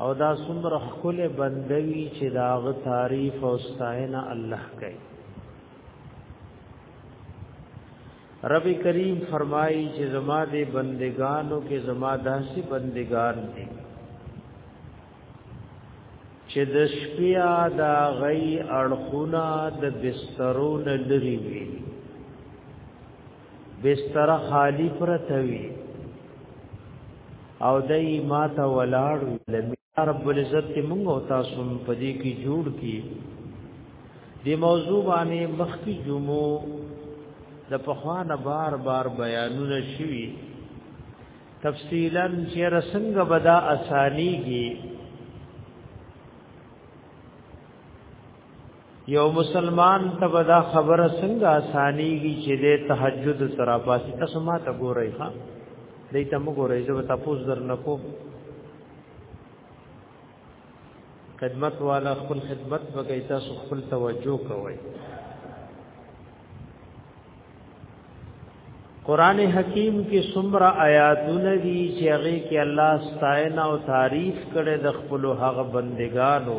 او دا څومره خپل بندوي چې دا غ تعریف او ستاینه الله کوي رب کریم فرمایي چې زما دې بندگانو کې زما داسې بندگان دي چې د شپې دا غي اړخونه د بسترو نه لري وي بستر خالی پرته وی او دای ما ته ولاړ لمی رب العزت ته موږ او تاسو په دې کې جوړ کی دې موضوع باندې مخکی جمعو د پخوانه بار بار بیانونه شوي تفصیلا چې رسنګ بدا اسانیږي یو مسلمان ته دا خبره څنګه اسانيږي چې د تهجد سره پاسې تاسو ما ته ګورئ ها دې ته موږ ګورئ زه تاسو درنکو خدمت والا خپل خدمت وکړئ تاسو خپل توجه کوئ قران حکیم کې سمرا آیاتونه دي چې هغه کې الله ستاینه او تعریف کړي د خپل هغه بندگانو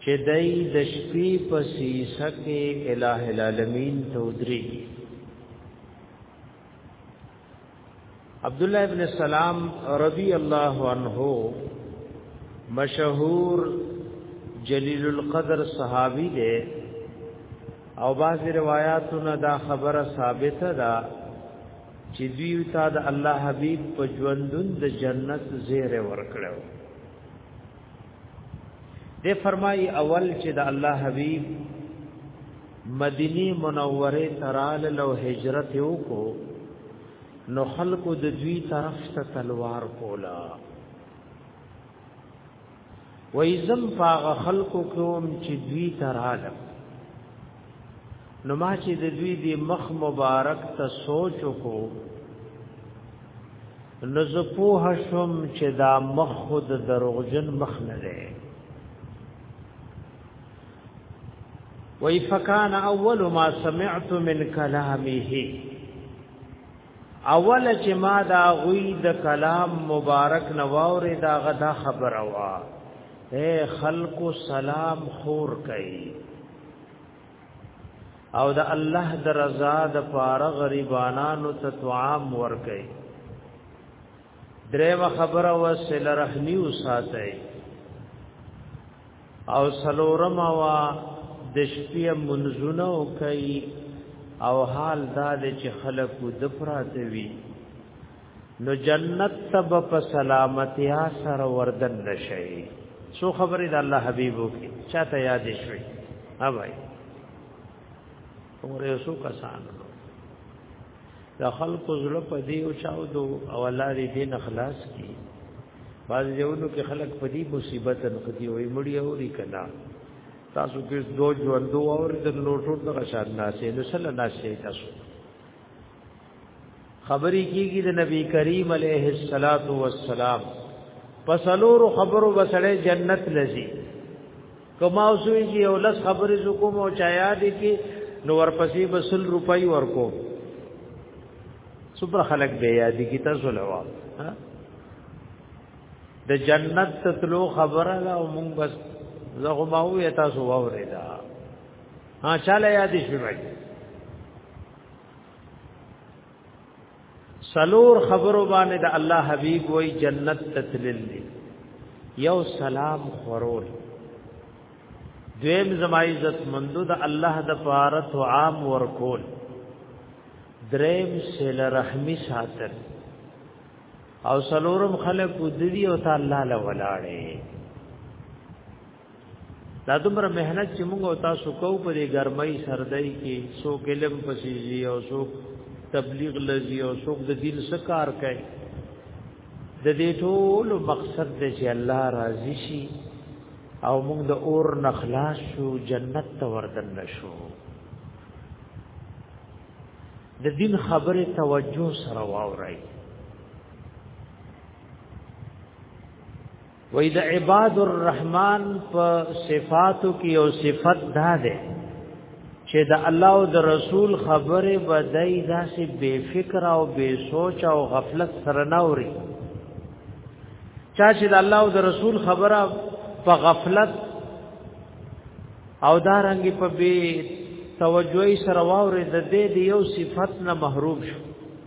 چې دای د شپې په سیسه کې الٰه العالمین ته ودرېږي عبد الله ابن سلام رضی الله عنه مشهور جلیل القدر صحابي دی او بعض روایتونو دا خبره ثابته ده چې دوی ته د الله حبیب په ژوندون د جنت زیره ورکړو دې فرمایي اول چې د الله حبيب مدینی منوره ترال لو هجرت وکړو نو خلکو د دوی طرف ته تلوار کولا وایزم فاغ خلکو کوم چې دوی ترالم نو ما چې د دوی د مخ مبارک ته سوچ وکړو نو زه پوه شوم چې دا مخ خود دروغجن مخ نه دی وی فکان اول ما سمعت من کلامه اول چې ما دا غوی د کلام مبارک نواورې دا غدا خبره وا اے خلق سلام خور کئ او د الله د رضا د پاره غریبانو ته طعام ورکړي درېمه خبره وسل رحمی وساتي او سلورم وا د شپې منځونه کوي او حال دا چې خلق د پراته وي نو جنت تب په سلامتیا سره وردن نشي سو خبرې د الله حبيبو کې چاته یاد شوي ها بھائی اور یو کسان د خلق زړه په دی او چاو دو او الله دې دین اخلاص کی باز یوونو کې خلق په دی مصیبت نه کوي وي مړی او ری کنا تاسو کې دو ژوندو او د لوټو د غشان ناسې نو سره ناسې تاسو خبرې کیږي د نبی کریم علیه الصلاۃ والسلام پسلور خبرو بسړې جنت لذي کما اوسوي چې یو لس خبرې زکوم او چایا دي کې نو ورپسې بسل روپۍ ورکو سپر خلق به یادی کی تاسو لوا د جنت تتلو خبره لا مونږ بس زغه ما وې تاسو واورې دا ها چاله یاد شي بھائی سلور خبرو باندې د الله حبيب وای جنت تتلل یو سلام خورول دویم زما عزت مندو د الله د پاره تو عام ورکول دریم سل رحمی ساتل او سلورم خلق ودی او تعالی له ولاړې دا دومره مهنت چې موږ او تاسو کوو په دې ګرمۍ سردۍ کې سو کلم پسیږي او سو تبلیغ لذي او سو د دین سکار کوي د دې ټول مقصد دې چې الله راضي شي او موږ د اور نخلاص شو جنت ته وردن نشو د دین خبره توجه سره واورئ وې د عباد الرحمن په صفاتو کې او صفت دا ده چې د الله او د رسول خبره بدای داسې بے فکر او بے سوچ او غفلت سره نه اوري چا چې د الله او د رسول خبره په غفلت او دارنګ په بے توجهي سره واوري د دې یو صفت نه محروم شو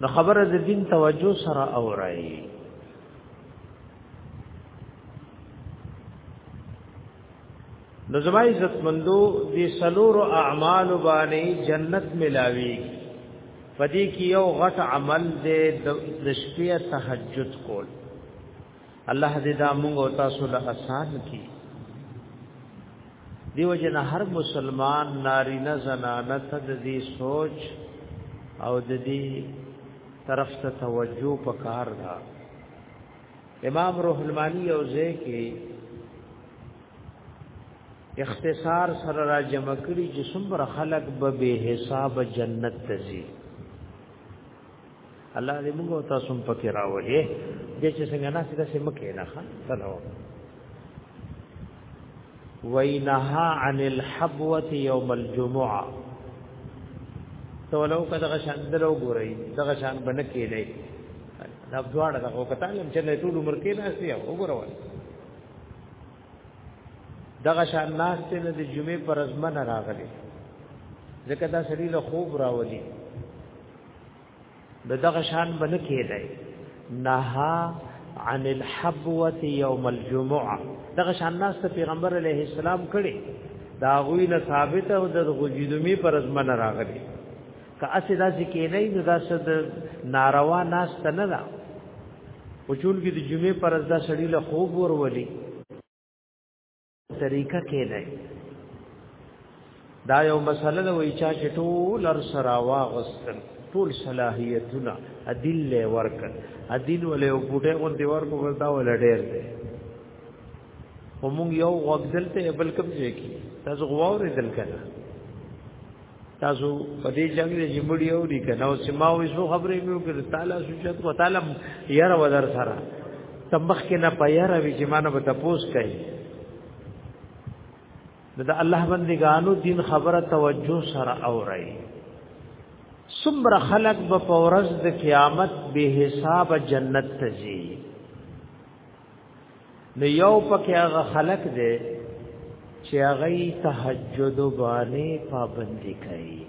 نو خبره د دین توجه سره اورای نو زما عزت مندو دې سلور اعمال باندې جنت ملاوي پدې کې یو غټ عمل دې د شپې تهجد کول الله دې دا موږ او تاسو له آسان کی دیو جن هر مسلمان ناری نه زنانه ته د دې سوچ او د دې طرف ته توجه پکار دا امام روح المانی او زه کې اختصار سره را جمع کړي چې څومره خلق به به حساب جنت تزي الله دې موږ او تاسو په کې راوړي دې چې څنګه نه سیده سم کې نه ښه سلام وینها عن الحبوه یوم الجمعه تو لو کده غشان درو ګورئ دغه شان باندې کې دی دا دواړه دغه کتالم چې نه ټول عمر کې نه سي وګورئ دغه شان ناس ته د جمعې پر ازمنه راغلي ځکه دا سړي له خوب راولي نو دغه شان بنه کېدای نها عن الحبوه يوم الجمعه دغه شان ناس ته پیغمبر علیه السلام کړي دا غوی نه ثابت او د غوجیدمی پر ازمن راغلي که اسې داسې کې نه نو دا صد ناروا ناس ته نه ده او چون کې د جمعې پر ازدا سړی له خوب ورولي طریقه کې نه دا یو مسله ده وای چا چې ټول ار سره واغستل ټول صلاحیتونه ادل له ورک ادل ولې او پټه اون دی ورکو وردا ول ډېر دی ومون یو وغدل ته بل کوم ځای کې تاسو غواورې دل کړه تاسو په دې جنگ دې جمړی او دي کنه او سما وې سو خبرې مې وکړ تعالی سوچت کو تعالی ير ودر سره تمخ کې نه پيار وي چې مانه به تپوس کوي دا الله بندګانو دین خبره توجه سره اوري سمر خلق به پورز د قیامت به حساب جنت ته ځي نو یو پکې هغه خلق دی چې هغه تهجد باندې پابندي کوي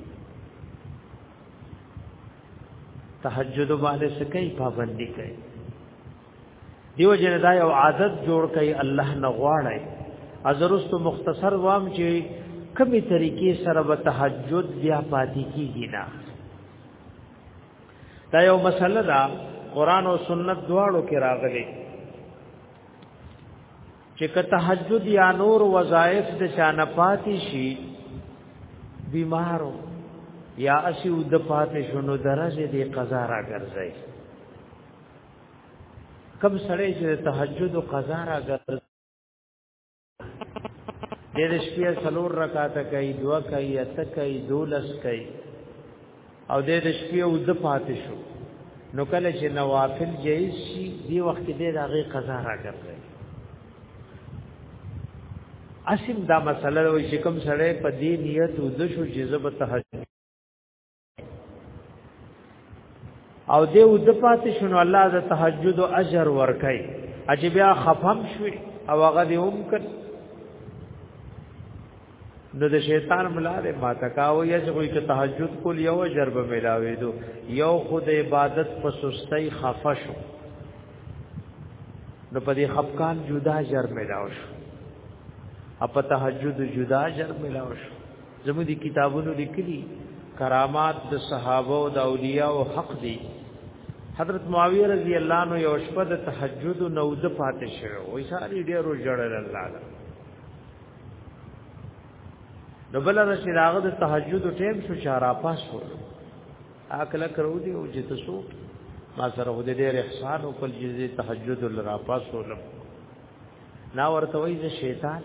تهجد باندې سکه پابندي کوي دیو جن دا یو عادت جوړ کوي الله نه غواړي ازرست مختصر وام چې کمی طریقې سره به تهجد بیا پاتې کیږي نه دا یو مسله ده قران او سنت دواړو کې راغلي چې که تهجد یا نور وظایف د شانه پاتې شي بیمارو یا اسی او د پاتې شونو درجه دی قضا را ګرځي کم سړی چې تهجد او قضا را ګرځي دې د شپې څلور رکعات کوي دوا کوي اته کوي دولس کوي او دې د شپې او د پاتې شو نو کله چې نوافل جایز شي دی وخت دې د هغه قضا راګرځي اسیم دا مسله وي چې کوم سره په دې نیت او د شو جزبه تهجد او دې او د پاتې شنو الله د تهجد او اجر ورکړي اجي بیا خفم شوي او هغه دې هم کړ نو د شیطان ملاله ما تکاو یجغوی ک تهجد کول یو اجر به ملاوي دو یو خود عبادت په سستۍ خفه شو نو په دې خفقان جدا اجر ملاو شو اپ تهجد جدا اجر ملاو شو زموږ دي کتابونو لیکلي کرامات د صحابه او د اولیاء او حق دي حضرت معاویه رضی الله عنه یو شپه د تهجد نو د پاتې شوی وای ساری ډیرو جړل الله دا نو بل رسې داغه د تهجد ټیم شو چارا پاس شو اکل کرو دی او چې تاسو ما سره د ډیر احسان او خپل جزې تهجد لرا پاس شو نا ورته وای شیطان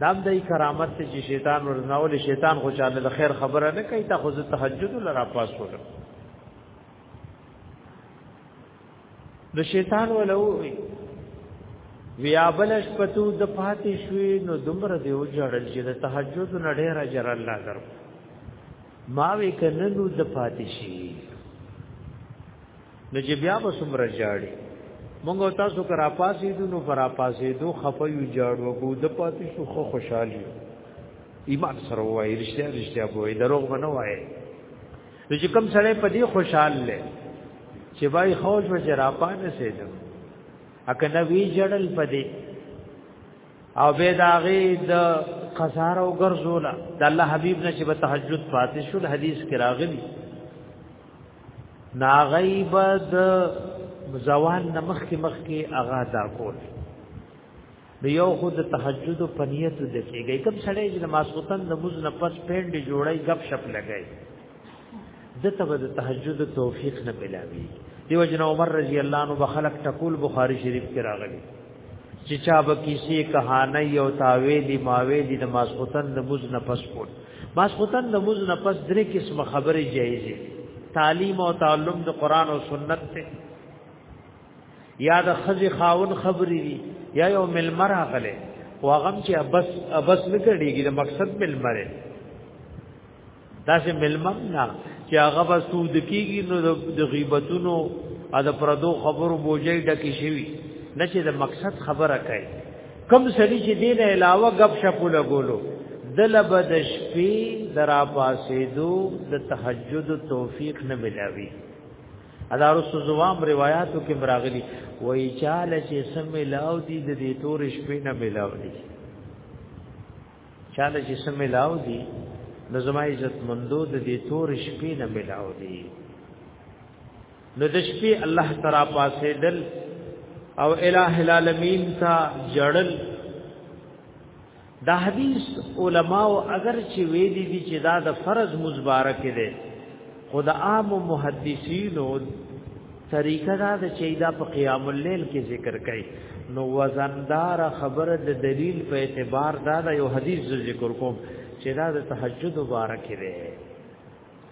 دام دای کرامت ته چې شیطان ورناول شیطان خو چاله د خیر خبره نه کوي تا خو زه تهجد لرا پاس وکړم نو شیطان ولو ویابلش پتو د پاتې شوی نو دمر دیو جړل چې د تهجد نه ډیر اجر الله درو ما وکننو د پاتې شي نو چې بیا به سمره جاړي مونږ تاسو کرا پاسې دو نو فرا پاسې دو خفه یو جاړو کو د پاتې شو خو خوشحالي ایمان سره وای رښتیا رښتیا وای دروغ بنه وای نو چې کم سره په دې خوشحال لې چې بای خوش و جرا پانه سي دم اکه نه وی جړل په دې او به داغه د قزار او ګرځولا د الله حبيب نه چې به تهجد فاتح شو حدیث کې راغلی نا غیب د زوال نمخ کې مخ کې اغا دا کول نو یو خود تهجد په نیت د کېږي کوم سړی چې ماسوتن د موز نه پس پېند جوړي غب شپ لګي د تبه د تهجد توفیق نه ملاوي دیو جن عمر رضی الله عنه بخلق تقول بخاری شریف کې راغلي چې چا به کیسې کہانی او تاویلی ماویلی د ماسوتن د موز نه پس پوت ماسخوتن د موز نه پس درې قسم خبرې جایزې تعلیم او تعلم د قران او سنت ته یا د خزي خاون خبرې دي یا یو ملمر غلې واغم چې ابس ابس نه کړيږي د مقصد ملمر دا چې ملمم نه چې هغه بس سود کیږي نو د غیبتونو ا د پردو خبرو بوجي ډکه شي نه چې د مقصد خبره کوي کم سړي چې دین علاوه غب شپو لګولو دل بد شپې درا پاسې دو د تهجد توفیق نه ملاوي ادار سوزوام روایتو کې مراغلي وای چاله چې سم ملاو دي د دې تور شپې نه ملاو دي چاله چې سم ملاو دي نو زما عزت مندو د دې تور شپې نه ملاو دي نو د شپې الله تعالی پاسې دل او الہ العالمین تا جړل دا حدیث علماء اگر چې وې دي دي چې دا د فرض مبارک دي خدا عام محدثین او طریقه دا د چې دا په قیام الليل کې ذکر کړي نو وزندار خبر د دلیل په اعتبار دا د یو حدیث ذکر کوم چې دا د تهجد مبارک دی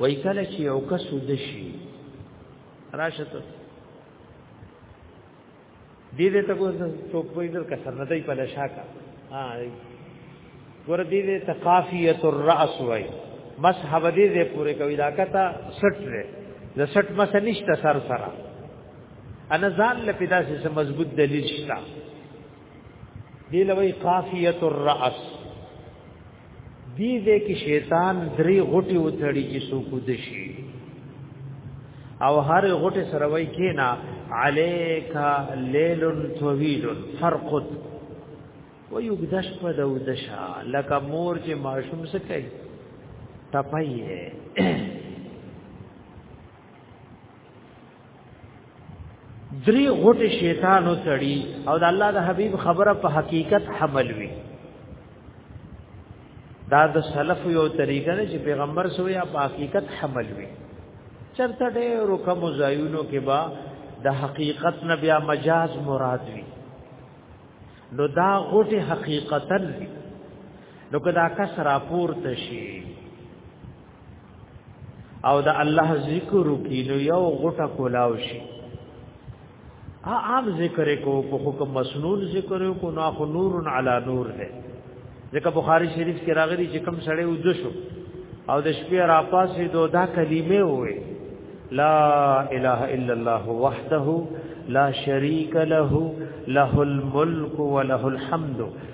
وای کله چې یو کس ودشي راشه ته دې دې ته کوم څوک په دې کا سر نه دی په لشا کا ها ور دې دې تقافیه الراس وای مسحب دې دې پوره کوي دا کته سټ دې د سټ مس نشته سر سره انا ځان لپاره داسې مضبوط دلیل شته دی لوی قافیت الراس دی دې کې شیطان درې غټي وتړي چې څوک دشي او هر غټه سره وای کینا علیکا لیل طویل فرقد و یغدش په دو دشا لکه مور چې ماشوم سکه تپایې دری غټ شیطان او سړی او د الله د حبیب خبره په حقیقت حمل وی دا د سلف یو طریقه ده چې پیغمبر سوی په حقیقت حمل وی چرته ډېر کوم زایونو کې با د حقیقت نه بیا مجاز مراد وی نو دا غټ حقیقتا نو کدا کس راپور تشي او د الله ذکر کی نو یو غټه کولاو شي ا عام ذکر کو په حکم مسنون ذکر کو نو خو نور علی نور ہے ځکه بخاری شریف کې راغلی چې کم سړی وځو شو او د شپې را پاسې دو دا کلمې وې لا اله الا الله وحده لا شريك له له الملك وله الحمد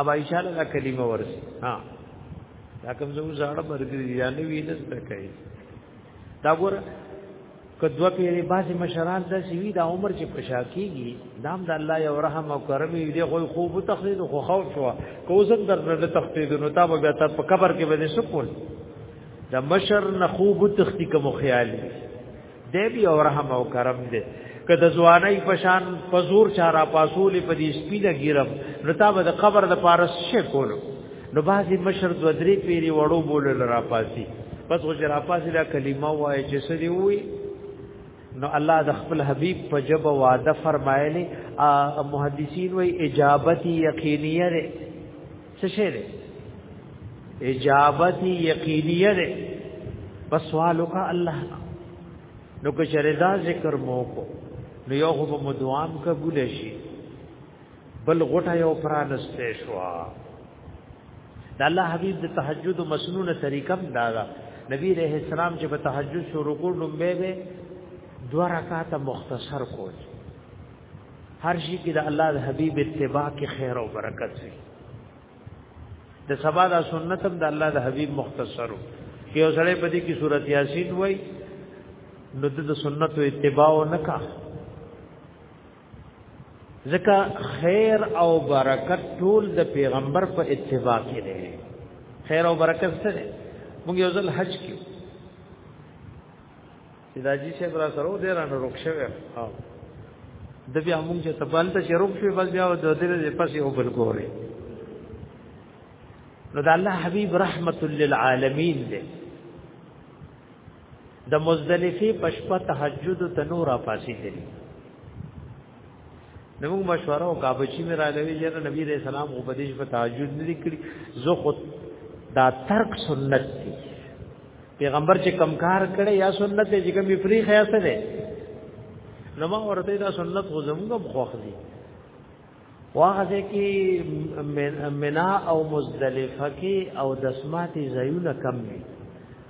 اب عائشہ له کلمه ورسي ها دا کوم زو زړه مرګري یا نه وینې څه کوي دا ګور کدو پیری باسي مشران د سوي دا عمر چې پشا کیږي دام د الله یو رحم او کرم دې خو خوب تخلید خو خوف شو کوزم در د تخلید نو تا به ته په قبر کې به سکول د مشر نه خوب تختی کوم خیال دې بیا رحم او کرم دې که د ځواني پشان پزور چارا پاسول په دې سپینه ګیرم رتا به د قبر د پارس شي کولو نو بازي مشر دو درې پیری وړو بولل را پاسي بس غو جرا پاسي دا کلمه وای چې سړي وي نو الله د خپل حبيب په جب وعده فرمایلی محدثین وی اجابت یقینیه څه شی دی اجابت یقینیه ده پس سوالو کا الله نو که شردا ذکر مو کو نو یو خو مو دوام قبول شي بل غټه یو پرانسته شو د الله حبیب د تهجد مسنون طریقم دا دا نبی رحم السلام چې په تهجد شروع کول نو به دوه رکعات مختصر کول هر شي کې د الله د حبيب اتباع کې خیر او برکت وي د سبا د سنت هم د الله د حبيب مختصرو کې یو سړی په دې کې سورۃ یاسین وای نو د سنت او اتباع نکا ځکه خیر او برکت ټول د پیغمبر په اتباع کې دی خیر او برکت څه دی موږ یو ځل حج کې چې دا جی شیخ را سره ډیر نه روک شوی او د بیا موږ چې تبال ته شروع شوی بس بیا د دې نه پسې او بل ګوري نو د الله حبیب رحمت للعالمین دی د مزدلفه پشپه تهجد تنور پاسې دی نو مشوره او کابچی مې را لوي چې نبی رسول الله او بدیش په تهجد نه لیکلی زه خود دا ترک سنت دی پیغمبر چې کمکار کړي یا سنت دی چې کوم فری خیاسه دی نو ما ورته دا سنت خو زموږ خوښ دی واغه کې منا او مزدلفه کې او دسماتي زيونه کم دي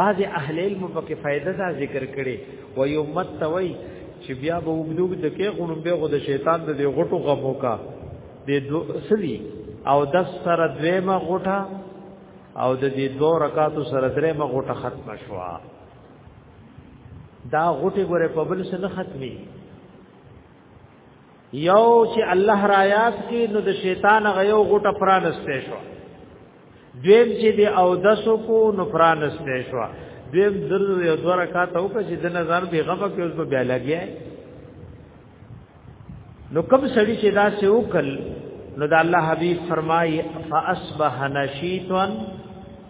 بعض اهل علم په کې فائدہ دا ذکر کړي و یو مت توي چې بیا به وګدوګ د کې غونم به غو د شیطان د دې غټو غمو کا د دو سلی او د سره دویمه غټه او د دې دو رکعاتو سره دریمه غټه ختم شوا دا غټه ګوره په بل سره ختمي یو چې الله را یاد کی نو د شیطان غیو غټه پرانسته شو دویم چې دی او دسو کو نو پرانسته شو دویم در یو دوه رکعات او چې د نظر به غم کې اوس به بیا لګیا نو کوم سړی چې دا سه وکل نو د الله حبیب فرمای فاصبح نشیطا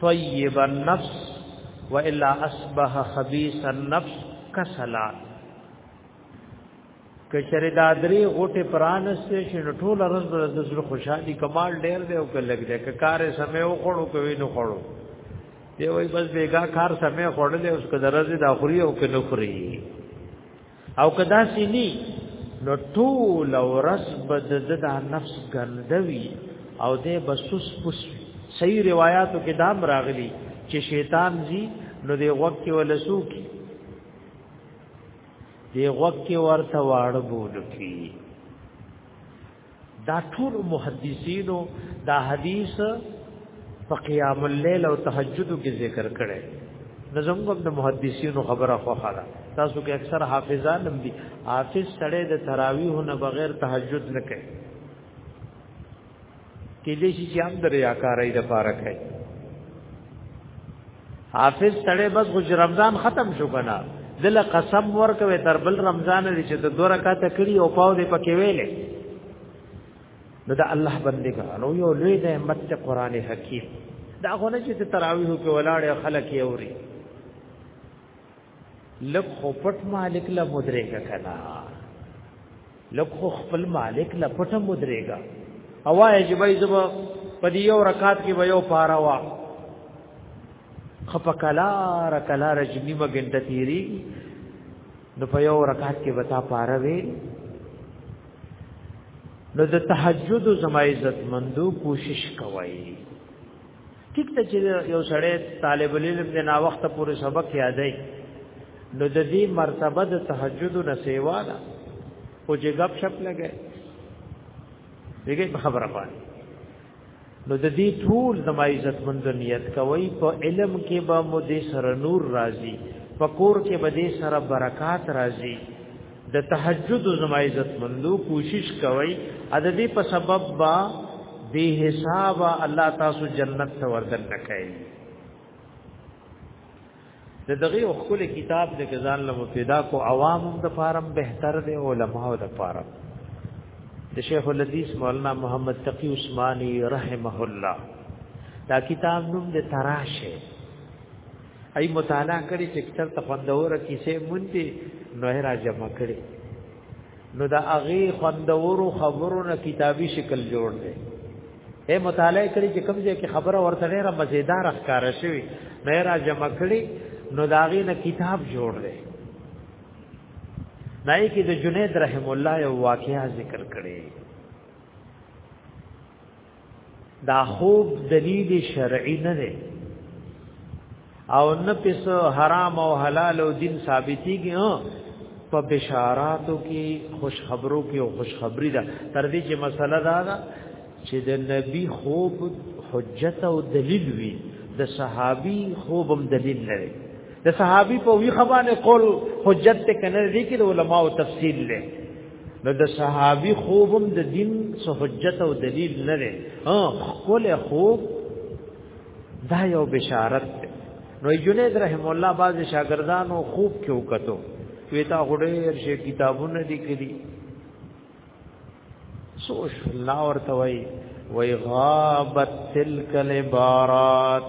طیب النفس والا اصبح خبیث النفس کسلان که شری دا درې غټه پرانست شي نو ټول ورځ به د زړه خوشحالي کمال ډېر دی او کله لګ دی که کار سمې و خړو کوي نو خړو دی وای بس بیګا کار سمې خړل اوس که درځي د اخري او کنه خوري او کدا سینی نو ټول ورځ به د د نفس ګندوي او دې بسوس پوس صحیح روایتو کې دام راغلي چې شیطان زی نو دې وخت کې ولسو کې دی وکي ورته واړ بول کی دا ټول محدثینو دا حدیث په قیام الليل او تهجد کې ذکر کړي نظم کوم د محدثینو خبره خو خاله تاسو کې اکثر حافظان هم دي حافظ سړی د تراویح نه بغیر تهجد نه کوي کې دې شي چې هم د ریاکارۍ د پاره کوي حافظ تړې بس غوج رمضان ختم شو کنه دله قسم ورکوي تر بل رمضان لري چې د دوه رکعات کړي او پاو دې پکې ویلې نو دا الله بندګانو یو لوی د همت قرآن حکیم دا غونه چې تراویح کې ولاړې خلک یې اوري لک خو پټ مالک لا مدرګه کنا لک خو خپل مالک لا پټ مدرګه اوای چې بای زما په دې یو رکعت کې به یو پارا وا خپ کلا را کلا رجمی مګنده تیری نو په یو رکعت کې وتا پارا وی نو د تهجد زما عزت مندو کوشش کوي ټیک ته چې یو سړی طالب العلم د نا وخت پورې سبق یادای نو د دې مرتبه د تهجد نه سیوا ده او چې غب شپ لګي دغه خبره باندې نو د دې ټول زما عزت مند نیت کوي په علم کې به مو دې سره نور راځي په کور کې به دې سره برکات راځي د تهجد زما عزت مندو کوشش کوي ا د دې په سبب با به حساب الله تاسو جنت ته وردن نکړي د دغه او خپل کتاب د ځان له مفیدا کو عوام د فارم بهتر دی علماء د فارم د شیخ الحدیث مولانا محمد تقی عثماني رحمه الله دا کتاب نوم د تراشه ای مطالعه کړي چې کتر ته خوندور کیسه مونږه نو را جمع کړي نو دا هغه خوندور خبرو نه کتابي شکل جوړ دی اے مطالعه کړي چې کوم ځای کې خبره ورته ډیره مزیدار ښکار شوی نه را جمع کړي نو دا هغه نه کتاب جوړ دی نای کې د جنید رحم الله یو واقعیا ذکر کړي دا خوب دلیل شرعی نه دی او نه پس حرام او حلال او دین ثابتیږي په بشاراتو کې خوش خبرو کې او خوش خبری ده تر دې چې مسله دا ده چې د نبی خوب حجت او دلیل وي د صحابي خوبم دلیل لري د صحابي په وی خبره قول حجت ته کنه دي کې د علماو تفصیل لري نو د صحابي خوبم د دین سو حجت او دلیل نه لري ها خپل خوب دا یو بشارت ده نو جنید رحم الله باز شاګردانو خوب کې وکړو ویتا غډیر شي کتابونه لیکلي سوش الله ورته وای وای غابت تلک العبارات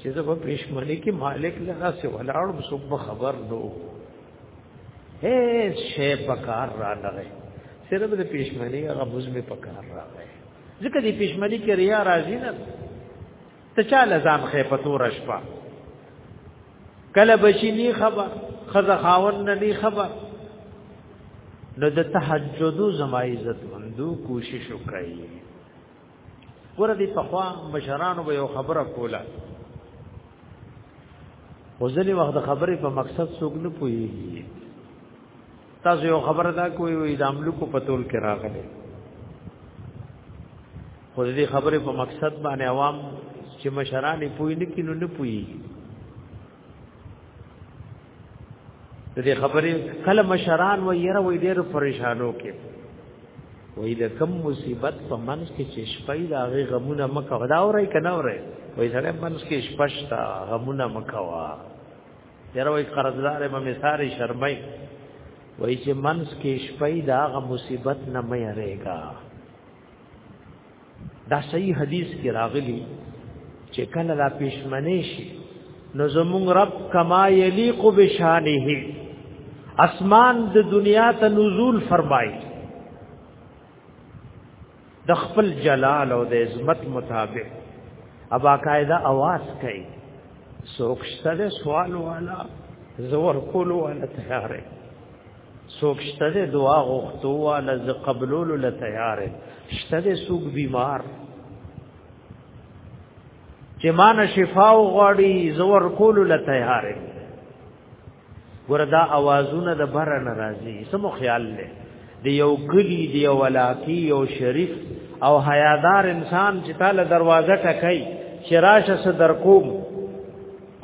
چې زه په پښمنۍ کې مالک لرا سي ولاړ څوک به خبر نو هیڅ شی په کار را لغې صرف د پښمنۍ هغه بوز می په کار راغې ځکه د پښمنۍ کې ریا راځي نه ته چا لزام خې په تور شپه کله بشي ني خبر خزه خاون نه ني خبر نو د تهجدو زما عزت مندو کوشش وکړي ګوره دې پخوا مشرانو به یو خبره کوله خو ځلې وخت خبرې په مقصد څوک نه پوهېږي تاسو یو خبره دا کوی وي د املوکو په تول کې راغلي خو دې خبرې په مقصد باندې عوام چې مشران پوی نه کینو نه پوی د دې خبرې کله مشران و یره وې ډېر پریشانو کې وې د کم مصیبت په منځ کې چې شپې دا غي غمونه مکه ودا اوري کنه اوري وې سره منځ کې شپشتا غمونه مکه وا یره وې قرضدار مې مثال شرمای وې چې منځ کې شپې دا غ مصیبت نه مې رېګا دا صحیح حدیث کې راغلی چې کله لا پښمنې شي نو زمون رب کما یلیق بشانه اسمان د دنیا ته نزول فرمایي د خپل جلال او د عظمت مطابق ابا قاعده आवाज کوي سوکشته سوال والا زور کولو والا تیارې څوک شته د دعا غوښتو والا ز قبولولو ل تیار شته د څوک بیمار چې مان شفا او غړي زور کولو ل تیار وردا اوازونه د بر ناراضي سمو خیال له دی یو کلی دی یو ولاکی یو شریف او حیادار انسان چې تعالی دروازه ټکای چې راشه صدر کوم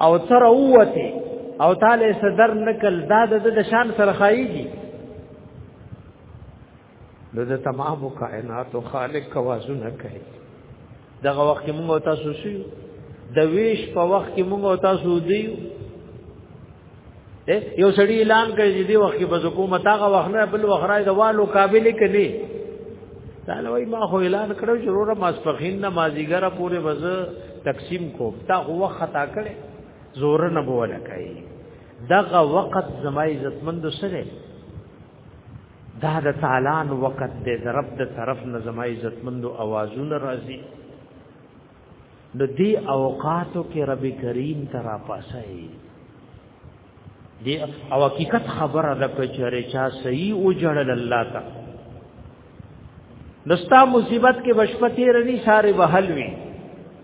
او تر اوته او تعالی صدر نکل دا د شان سره خایږي نو د تمام کائنات او خالق کوازونه کوي دغه وخت موږ تاسو شو د ویش په وخت موږ تاسو دیو یو سړی اعلان کوي چې دی وخت کې بس حکومت هغه وخت نه بل وخت راځي والو قابل کړي تعالی وای ما خو اعلان کړو چې وروره ماسپخین نه مازیګره پورې وز تقسیم کو تا خو وخت خطا کړي زور نه بوله کوي دغه وخت زما عزتمند سره دا د تعالان وخت دې رب د طرف نه زما عزتمند اوازونه راځي نو دی اوقاتو کې رب کریم تر پاسای دی او حقیقت خبره ده په چره چا صحیح او جړل الله تا نستا مصیبت کې بشپتی رنی ساره بحل وی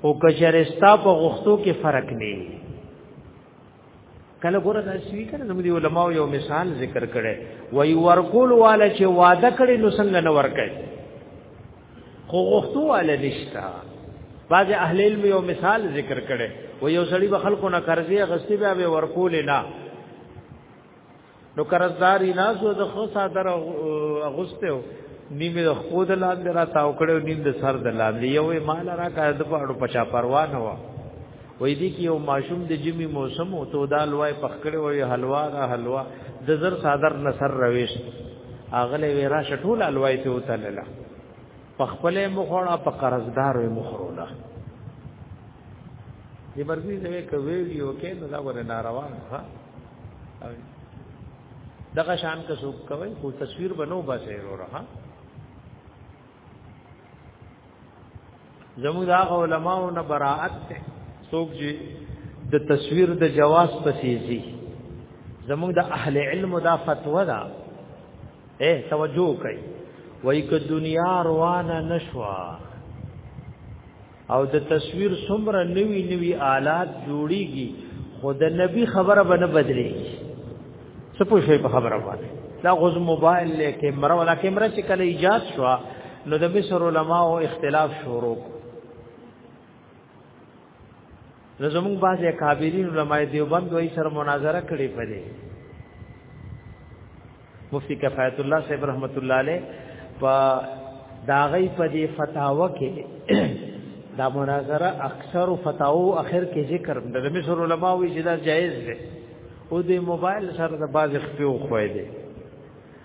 او کچره ستا په غختو کې فرق نه کله ګوره دا سوي کنه زموږ دی علماء یو مثال ذکر کړي وای ورکول والا چې وعده کړي نو څنګه نه ورکړي خو غختو ول نشتا بعض اهل علم یو مثال ذکر کړي و یو سړی به خلکو نه قرضې غستی بیا به ورکول نه نو قرضداري ناسو د خو صادر غسته نیمه د خود لاندې را تاو کړو نیم د سر د لاندې یو مال را کا د پاړو پچا پروا نه و وې دي کې یو ماشوم د جمی موسم او تو دال وای پخکړې وای حلوا را حلوا د زر صادر نصر رويش اغله وی را شټول الوای ته وتللا په خپل مخړه په قرضدار وی مخرولا دې برګي زوی کوي یو کې نو دا غره ناروا ها دغه شان کا سوق کوي خو تصویر بنو باسه ورو ها زموږ دا علماو نه براءت ته څوک چې د تصویر د جواز پسې زی زموږ د اهل علم دا فتوا ده اے توجه کوي وای ک دنیا روانه نشوا او د تصویر څومره نوی نوی آلات جوړیږي خود نبی خبره بنه بدلېږي څه پوه شي په خبره باندې دا غوز موبایل له کیمرا ولا کیمرا چې کله ایجاد شو نو د مصر علما او اختلاف شروع نو زموږ بعضی کابرین علما دیوبند دوی سره مناظره کړې پدې مفتی کفایت الله صاحب رحمت الله علیه په داغی په دې فتاوا کې دا مناظره اکثر فتاو اخر کې ذکر د مصر علما وی چې دا جایز دی او د موبایل سره د باز خپیو خوې دي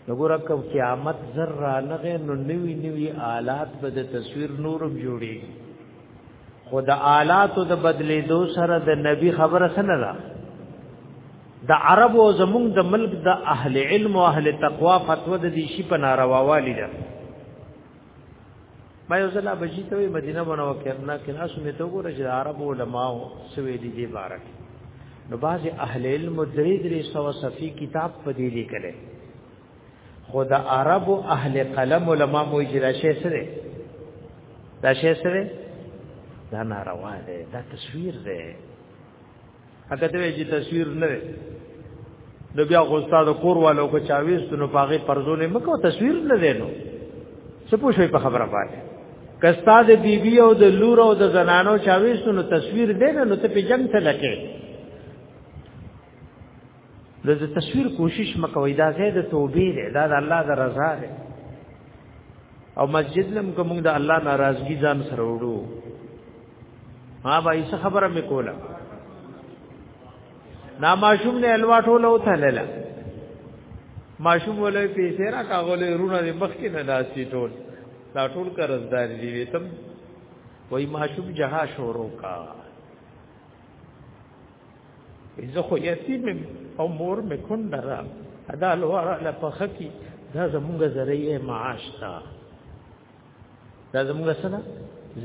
نګوره کوم قیامت ذره لغه نو نوی نوی آلات به د تصویر نورم جوړیږي خو د آلات او د بدلې دو سره د نبی خبره سره ده د عرب او زمونږ د ملک د اهل علم او اهل تقوا فتوا د دې شی په نارواوالي ده ما یو ځل بجی ته مدینه منوره کې نه کې نه سمې ته وګوره چې عرب علماء سوي دي دې بارک نو باز اهل علم درې درې سو صفی کتاب په دې لیکل خود عرب اهل قلم علماء مو اجرا شي سره دا شي سره دا ناروا ده دا تصویر ده هغه ته چې تصویر نه وي نو بیا خو استاد کور والو کو چاويست نو پاغه پرزونه مکو تصویر نه دینو څه پوښوي په خبره پاتې کستا د بیبي او د لور او د زنانو چاويست نو تصویر دینو نو ته په جنگ ته لکه د تصویر کوشش مکوې دا زه د توبې ده دا د الله د رضا ده او مسجد لم کوم د الله ناراضگی ځان سره وړو ما به ایسه خبره میکوله نا ماشوم نه الوا ټوله وتلله ماشوم ولې پیسې را کاغله رونه د مخ کې نه داسي ټول دا ټول قرضدار دي ویتم وای ماشوم جها شورو کا زه خو یتیم او مور مې کونډه را ادا لواره لپخکی دا زمونږ زریه معاش تا دا زموږ سره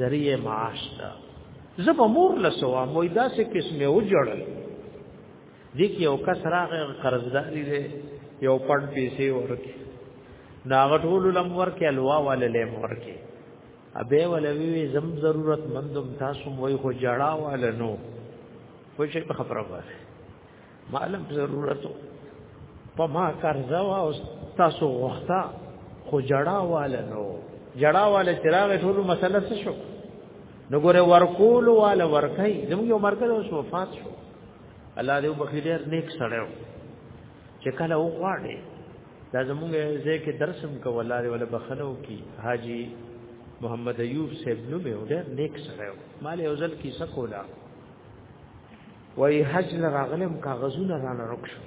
ذریعہ معاش ده زب مور لسوا موي دا سه قسمه و جوړل دي کې او کس راغه قرضداري دي یو پړ پیسې ورکي ناغټول لم ورکي الوا ول لم ورکي ابه ول وی زم ضرورت مندم تاسو وای خو جړا ول نو خو شي په خبره وره معلوم ضرورت په ما قرضه وا او تاسو وخته خو جړا واله نو جړا واله چراغ ټول مسله څه شو نو ګوره ورکول واله ورکای زموږ یو مرګل اوس وفات شو الله دې وبخي ډېر نیک سره چې کله و غواړي دا زموږ ځکه درسم کوله لري ولا بخنو کی حاجی محمد ایوب صاحب نو به ډېر نیک سره مال یو ځل کی سکولا وای حج لراغلم کاغذونه رانه رک شو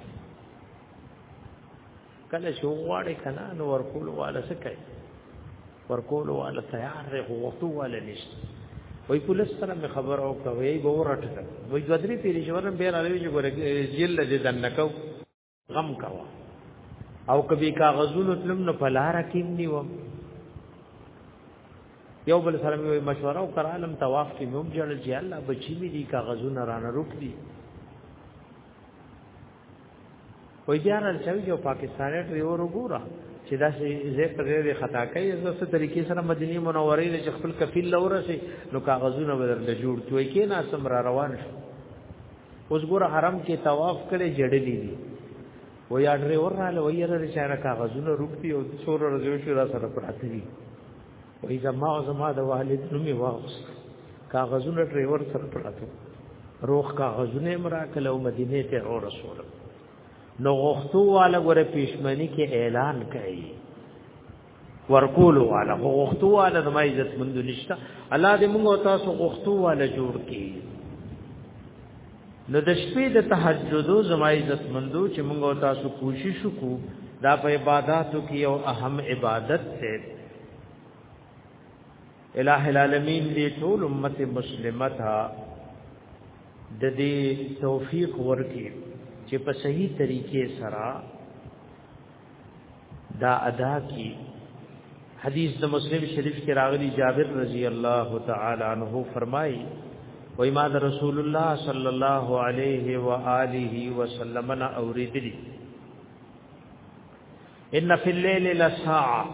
کله شو واړې کنا نو ورکول والا سکه ورکول والا تیار رې وختو والا نشته وای پولیس سره مې خبر او کوي به ورټه وای دوه درې پیری شورم به راوي چې ګورې جیل دې دنکو غم کوا او کبي کاغذونو تلم نو پلار کې نیوم یو بل سره مې مشوره وکړالم طواف کې موږ جوړل چې الله بچی مې دي کاغذونه رانه روک دي وای بیا نه چوي جو پاکستاني ډریور وګوره چې دا سي زه په غیر خطا کوي زه څه طریقې سره مدینه منورې له خپل کفیل لورسي نو کاغذونه بدل جوړ توي کې نه سم را روان شو اوس ګور حرم کې طواف کړي جړلې دي و یا ډرایور را لوي یره د چانه کاغذونه روکتي او څور ورځې شو را سره پراته دي وای زما او زما د والد نوم یې واغس کاغذونه ډرایور سره پراته روخ کاغذونه مرا کلو مدینه ته اور رسول نو غختو والا ګره پښمنی کې اعلان کړي ورکولو والا خو غختو والا د ما عزت مند نشتا الله دې موږ او تاسو غختو والا جوړ کړي نو د شپې د تهجدو زما عزت مندو چې موږ او تاسو کوشش وکړو دا په عبادتو کې یو اهم عبادت دی الہ العالمین دې ټول امت مسلمه ته د دې توفیق ورکړي چې په صحیح طریقې سره دا ادا کی حدیث د مسلم شریف کې راغلی جابر رضی الله تعالی عنہ فرمایي وای ما د رسول الله صلی الله علیه و آله وسلم نا اوریدلی ان فی الليل لساعه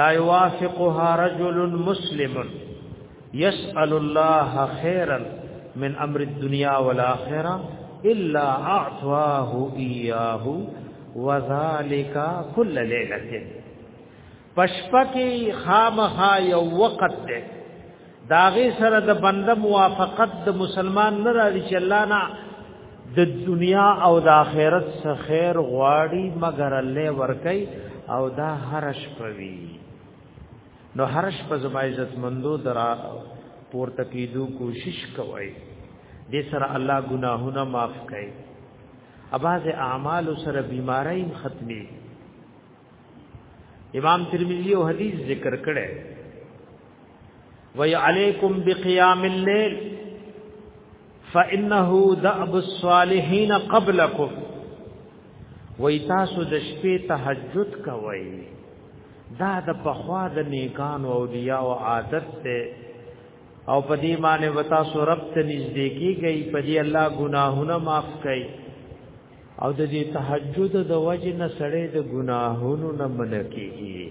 لا يوافقها رجل مسلم يسأل الله خيرا من امر الدنيا والاخره الا اعطاه اياه وذالک کل لیلته پشپکی خامخا یو وقت ده داغه سره د بنده موافقت د مسلمان نه راځي چې الله نه د دنیا او د آخرت څخه خیر غواړي مګر الله ورکي او دا هرش کوي نو هر شپه زما عزت مندو درا پورته کیدو کوشش کوي دې سره الله ګناهونه معاف کړي اباز اعمال سره بیماری ختمي امام ترمذی او حدیث ذکر کړي وی علیکم بقیام الليل فانه دأب الصالحین قبلکم وای تاسو د شپې تهجد کوئ دا د پخوا د نیکانو او دیا او عادت ته او په دې باندې وتا سو رب ته نږدې کیږي په دې الله ګناهونه معاف کړي او د دې تهجد د وجه نه سړې د ګناهونو نه منکیږي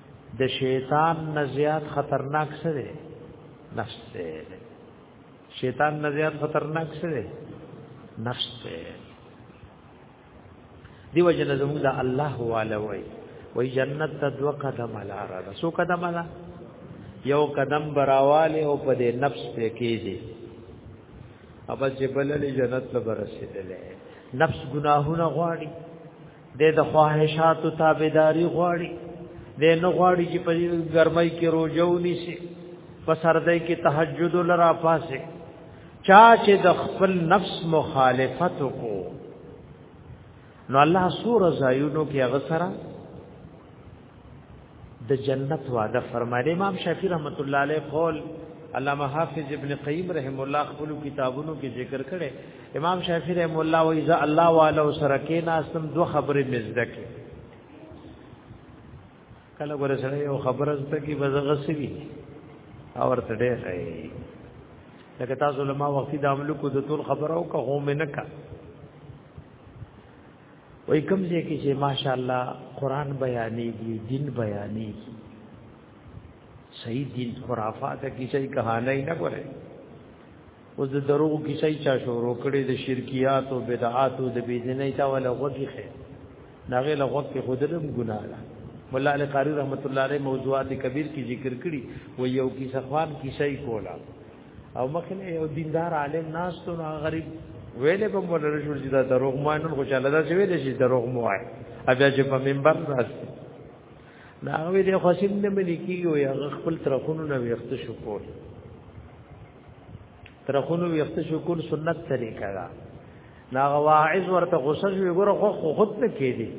د شیطان نه زیات خطرناک څه دی نفس دی شیطان نه زیات خطرناک څه دی نفس دی دی وجه نه زموږ د الله والا وای وای جنت ته دو قدم لار ده سو قدم ده یو قدم براواله او په دې نفس په کې دي اول چې بللې جنت ته برسېدلې نفس ګناهونه غواړي د د خواهشاتو تابعداري غواړي د نه غواړي چې په ګرمۍ کې روزو نیسي په سردۍ کې تهجد لرا پاسه چا چې د خپل نفس مخالفت کو نو الله سور زایونو کې هغه سره د جنت وعده فرمایلی امام شافعی رحمت الله علیه قول علامه حافظ ابن قیم رحم الله خپل کتابونو کې ذکر کړي امام شافعی رحم الله و اذا الله والا سره کې ناسم دو خبرې مزدک کله ګور سره یو خبره زده کی بزغسوی او ورته ډېر راي لکه تاسو علماء وقتی د عملو کو د ټول خبرو کو هم نه کا وای کوم ځای کې چې ماشاءالله قران بیانېږي دین بیانېږي صحیح دین خرافات کې شي کہانی نه کوي اوس د درو کې شي چا شروع کړي د شرکیات او بدعات او د بيدینۍ تا ولا غوږی خې ناغه له غوږ کې خودلم ګناه ده مولا علی قاری رحمت الله علیه موضوعات کبیر کې ذکر کړي و یو کې صفوان کې شي کولا او مخنه یو دیندار عالم ناس ته غریب ویلې په مولا رسول چې دا دروغ مو نن خوشاله ده چې ویلې چې دروغ مو وای بیا چې په منبر راځي دا وی د خوشیم نه ملکی یو یا خپل ترخونو نه ویخت شو کول ترخونو ویخت شو کول سنت طریقه ده نا واعظ ورته غوسه شو ګوره خو خود نه کېدی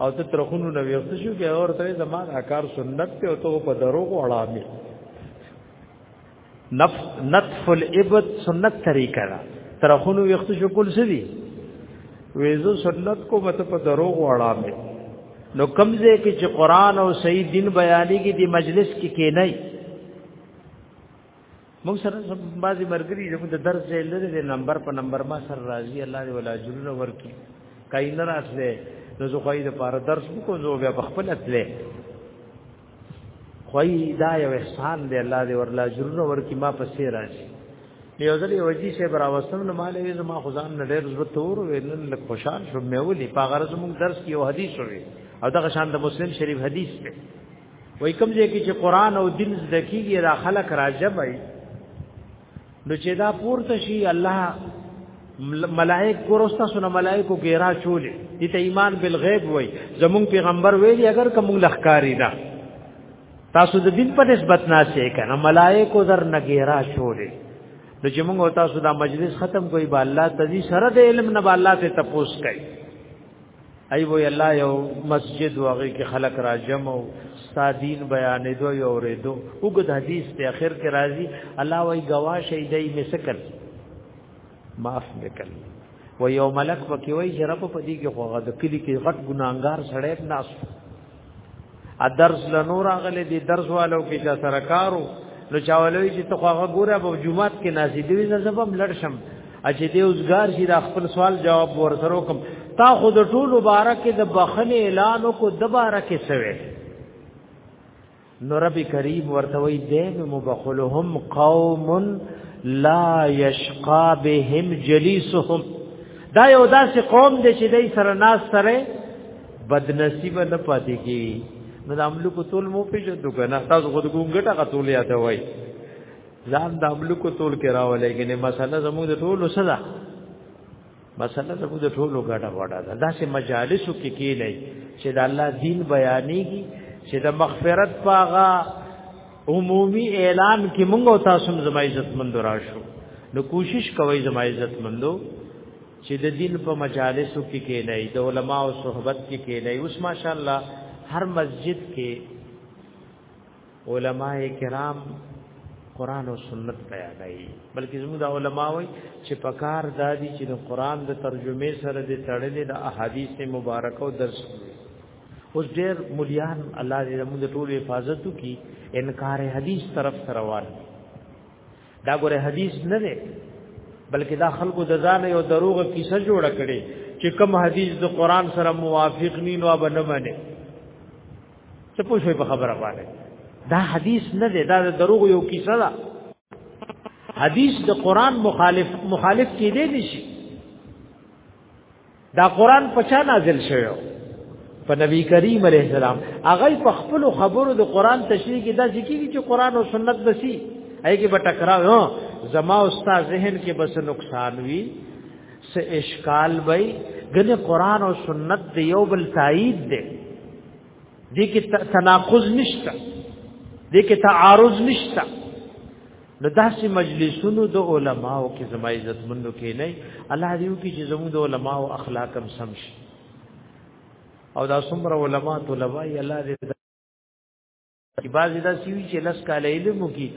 او ته ترخونو نو ویوست شو کې اور ته زما دا کار سنت ته او ته په درو غوړا می نفس نطف الابد سنت طریقه را ترخونو ویوست شو کول سدي ویزو سنت کو مت په درو غوړا می نو کمزه کې چې قران او صحیح دین بیانې کې دی مجلس کې کې نه موږ سره بعضی مرګري زموږ د درس ځای لري د نمبر په نمبر ما سره راځي الله دې ولا جنونه ورکي کای نه راتله نو زه خوای د پاره درس وکړم زه بیا په خپل اتله خوای دا یو احسان دی الله دې ورلا جنونه ورکي ما په سیر راځي یو ځل یو جی شه برا وسم نو مال وی زما خدان نه ډېر زړه تور وینن لک خوشحال شو مې ولي په غرض موږ درس کې یو حدیث وی او دغه شان د مسلم شریف حدیث دی وای کوم ځای کې چې قران او دین زده کیږي دا خلک راجب وي نو چې دا پورته شي الله ملائک ورستا سونه ملائکو کې را چولې دې ته ایمان بالغیب وای زمون پیغمبر ویلي اگر کوم لخکاری دا تاسو د دین په نسبت نه شي کنه ملائکو در نګیرا چولې نو چې موږ تاسو دا مجلس ختم کوي با الله تزي سره د علم نه با الله ته تپوس کوي ای وی الله یو مسجد وغه کې خلق را جمع او سادین بیان دو یو ردو وګد حدیث ته اخر کې راځي الله وی گوا شهیدای مسکل معاف وکړ و یو ملک وکي وی چې رب په دې کې خو غد کلی کې غټ ګناګار سړی ناس ا درس لنور غلې دي درس والو کې چا سره کارو نو چاولوي چې ته هغه ګوره په جمعات کې نازې دی زبم لړشم اچې دې اوسګار شي دا خپل سوال جواب ورسره کوم تا خود ټول مبارک د بخنه اعلان کو د بارکه سوي نو رب کریم ورته وی دیم مبخلهم قوم لا یشقا بهم جلیسهم دا یو داسې قوم دی چې دای سره ناس سره بدنصیب نه پاتې کی نو د املوکو تول مو پیژندو کنه تاسو خود ګونګټه قتول یاته وای ځان د املوکو تول کې راولې کنه مسله زموږ د ټولو سزا مسله زموږ د ټولو ګډه وډه ده دا چې مجالسو کې کېلای چې د الله دین بیانېږي چې د مغفرت پاغه عمومي اعلان کې موږ او تاسو زما عزت مند راشو نو کوشش کوئ زما عزت مندو چې د دین په مجالسو کې کېلای د علما او صحبت کې کېلای اوس ماشاءالله هر مسجد کې علما کرام قران او سنت بیانوي بلکې زموږ د علما وي چې پکار دادی چې د قران د ترجمه سره د تړلې د احادیث مبارک او درس اوس ډېر مليان الله دې موږ ټول حفاظت وکي انکار حدیث طرف سره وال دا ګوره حدیث نه دی بلکې دا خلکو د ځان یو دروغ کیسه جوړ کړي چې کوم حدیث د قران سره موافق ني نو به نه مني څه پوه شوي په خبره باندې دا حدیث نه دی دا دروغ یو کیسه ده حدیث د قران مخالف مخالف کې دی نشي دا قران په چا نازل شوی په نبی کریم علیه السلام هغه په خپل خبرو د قران تشریح کې دا ذکر چې قران او سنت دسی هغه کې به ټکراو زما استاد ذهن کې بس نقصان وی سه اشکال وای ګنه قران او سنت دی یو بل تایید دی دې کې تناقض نشته دې کې تعارض نشته نو داسې مجلسونو د علماو کې زما عزت مندو کې نه الله دې وکړي چې زموږ د علماو اخلاق هم سم شي او دا څومره علما طلبای الله دې چې بعضی دا سیوی چې لس کال علم کی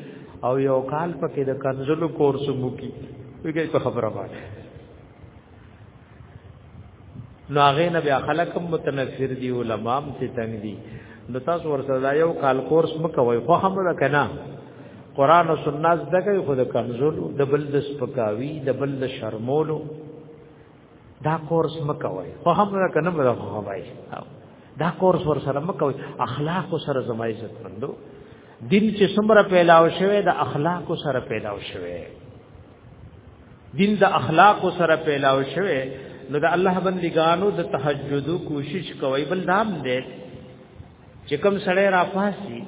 او یو کال پکې د کنزلو کورس مو کی ویګي په خبره باندې نو هغه نه بیا خلک متنفر دي علما هم چې تنگ دي نو تاسو ورسره یو کال کورس مکوي خو هم نه کنه قران او سنت دغه خود کنزول د بل د سپکاوی د بل د شرمولو دا کورس مکوي خو هم نه کنه مده خو وای دا کورس ور سره مکوي اخلاق سره زما عزت مندو دین چې څومره پیلاو شوی د اخلاق سره پیلاو شوی دین د اخلاق سره پیلاو شوی نو د الله بندګانو د تهجد کوشش کوي بل دام دې چې کوم سړی را پاسي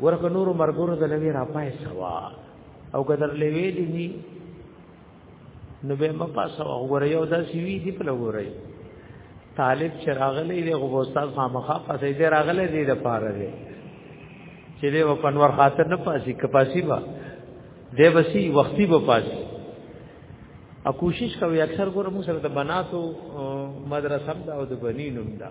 ورکه نور مرګور د لوي را پای سوا او قدر لوي دي نو به ما پاسه وګوره یو دا سی وی دی په لګوره طالب چې راغلی دی غو استاد خامخا پسې دی راغلی دی د پاره دی چې دی و پنور خاطر نه پاسي کپاسي با دی بسی وختي به پاسي ا کوشش کوي اکثر ګوره موږ سره د بناتو مدرسه دا او د بنینوم دا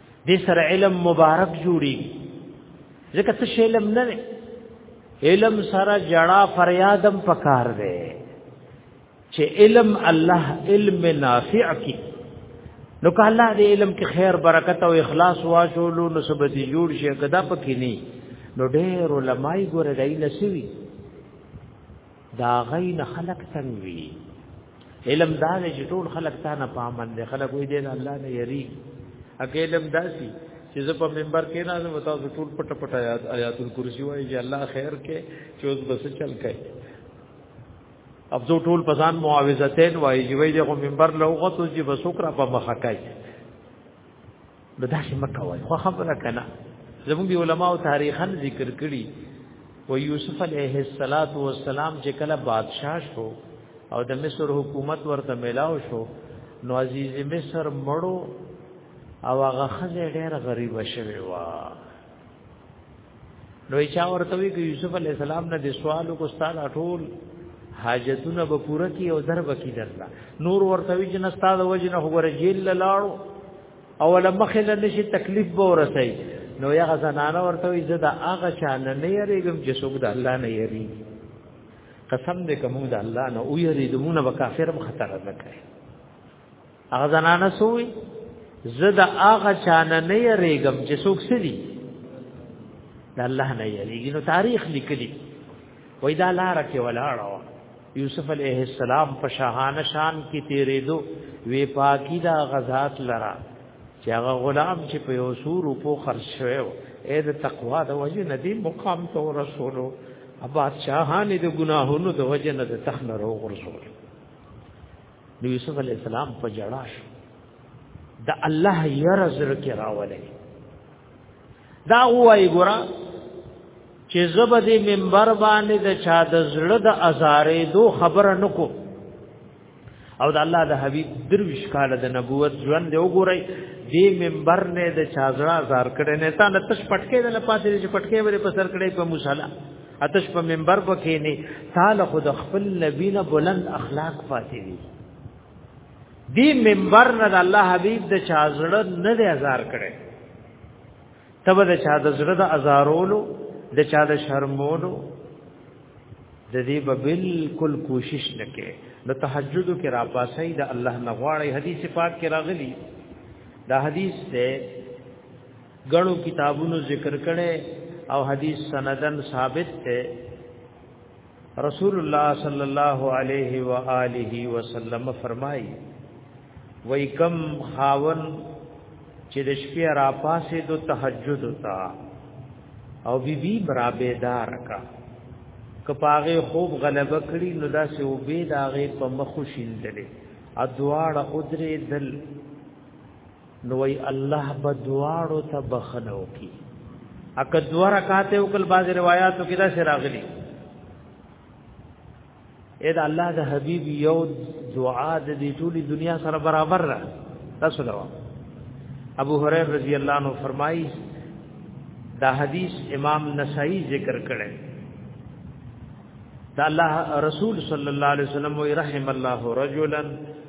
دې سره علم مبارک جوړیږي ځکه څه شی علم نه دی علم سره جړه فریادم پکار دی چې علم الله علم نافع کی نو که الله دې علم کې خیر برکت او اخلاص واچولو نو سبد جوړ شي کدا پکې نه نو ډېر علماي ګوره دای نسوي دا غي نه خلق تنوي علم دا دی چې ټول خلق تا نه پامن دي خلق وې دي الله نه یری اګه علم داسي چې زه په منبر کې نه زم تاسو ټول پټ پټ آیات آیات الکرسی وایي چې الله خیر کې چې اوس بس چل کوي اب زه ټول پزان معاوضتین وایي چې وایي دغه منبر لوغت چې بس وکړه په مخه کوي نو دا څه مکوای خو خبره کنه زموږ دی علما او تاریخن ذکر کړي و یوسف علیه الصلاۃ والسلام چې کله بادشاہ شو او د مصر حکومت ورته ملاو شو نو عزیز مصر مړو او هغه خزه ډیره غریب شوی و نو چا ورته وی چې یوسف علی السلام نه د سوال کو استاد ټول حاجتونه به پوره کی او در بکی درلا نور ورته وی چې نه استاد وجنه وګوره جیل لاړو او لمخه له نشي تکلیف به ورسي نو یا غزنانه ورته وی زه دا هغه چا نه نه یریږم چې څوک د الله نه یری قسم دې کوم د الله نه او یری دمونه به کافر خطر نه کوي هغه زنانه سوې زه د هغه چانه نه یریږم چې څوک سړي د الله نه یریږي نو تاریخ لیکلی وای دا لار کې ولاړه یوسف علیه السلام په شاهانه شان کې تیرې دو وی پاکی دا غزات لرا چې هغه غلام چې په یو سور په خرج شوی و اې د تقوا د وجه ندی مقام ته رسولو ابا شاهانه د ګناهونو د وجه نه د تخنرو ورسول نو یوسف علی السلام په جړا شو د الله یره زر کې راولې دا وای ګورا چې زبد منبر باندې د چا د زړه د ازارې دو خبره نکو او د الله د حبيب درویش کال د نبوت ژوند دی وګورئ دې منبر نه د چا زړه ازار کړي نه تا نه تش پټکې د لپاسې چې پټکې ورې په سر کړي په مصالحه اتش په منبر په کې نه تعالی خود خپل نبی نه بلند اخلاق پاتې دي دی منبر نه د الله حبیب د چا زړه نه دی ازار کړي تب د چا د زړه د ازارولو د چا د شرمولو د دې به بالکل کوشش نکې نو تهجد کې را پاسې د الله نغواړي حدیث پاک کې راغلي دا حدیث ده غنو کتابونو ذکر کړي او حدیث سندن ثابت ته رسول الله صلی الله علیه و آله وسلم فرمایي وای کم خاون چې د شپې را پاسې دو تهجد تا او بی بی برابه دار کا کپاغه خوب غلبه کړی نو دا سه او بی داغه په مخ شیندلې ادواړه ادرې دل نو وی الله بدواړو ته بخنو کی اکه دوا رکعات او کل باز روایتو کې دا سره غلي اې دا الله د حبيب یو دعا د دې ټولي دنیا سره برابر را تاسو دا ابو هريره رضی الله عنه فرمایي دا حدیث امام نسائی ذکر کړي دا الله رسول صلی الله علیه وسلم وی رحم الله رجلا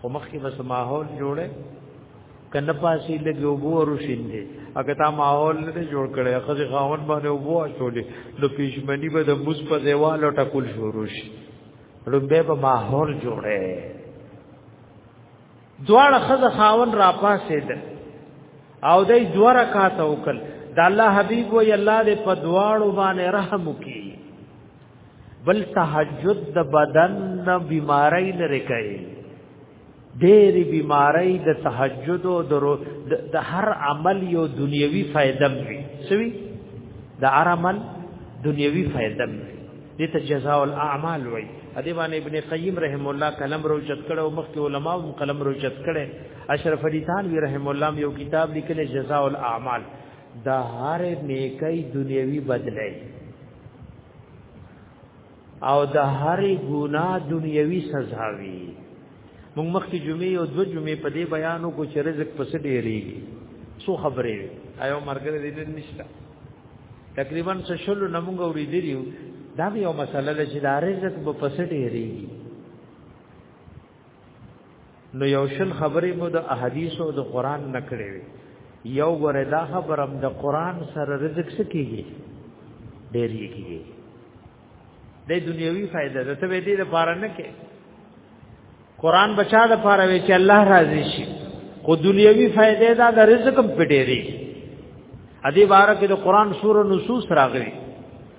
خو مخکې بس ماحول جوړه کنه پاسې لګي او بو ورو شیندې اګه تا ماحول نه جوړ کړي خزي خاون باندې او بو اچولې نو پیشمنی به د مس په دیوال او ټکول شروع شي لومبه به ماحول جوړه دواړه خزه خاون را پاسې ده او دای دوه رکعات وکړ د الله حبیب وی الله دې په دواړو باندې رحم وکړي بل تهجد د بدن نه بیماری لري کوي ډېر بیماری د تهجد او د هر عمل یو دنیوي فائدہ وي سوي د هر عمل دنیوي فائدہ وي دې ته جزاء الاعمال وي ادي باندې ابن قیم رحم الله قلم رو چت کړه او مخکې علما هم قلم رو چت کړه اشرف علی تھانوی رحم الله یو کتاب لیکل جزاء الاعمال د هر نیکي دنیوي بدلای او د هر ګناه دنیوي سزا وي موږ مخکې جمعې او دو جمعې په دې بیانو کو چې رزق پس ډېری سو خبرې ایو مرګ دې دې نشته تقریبا څه شل نه موږ ورېدلیو دا یو مسله ده چې د رزق په پس ډېری نو یو شل خبرې مو د احادیث او د قران نکړې وي یو غره دا خبرم د قران سره رزق سکیږي ډېر یې کیږي د دنیوي فائدہ ده ته به دې لپاره نه کې قران بچا د لپاره وي چې الله راضي شي خو دنیوي فائدې دا د رزق هم پټېری ادي بار کې د قران سور نصوص راغلي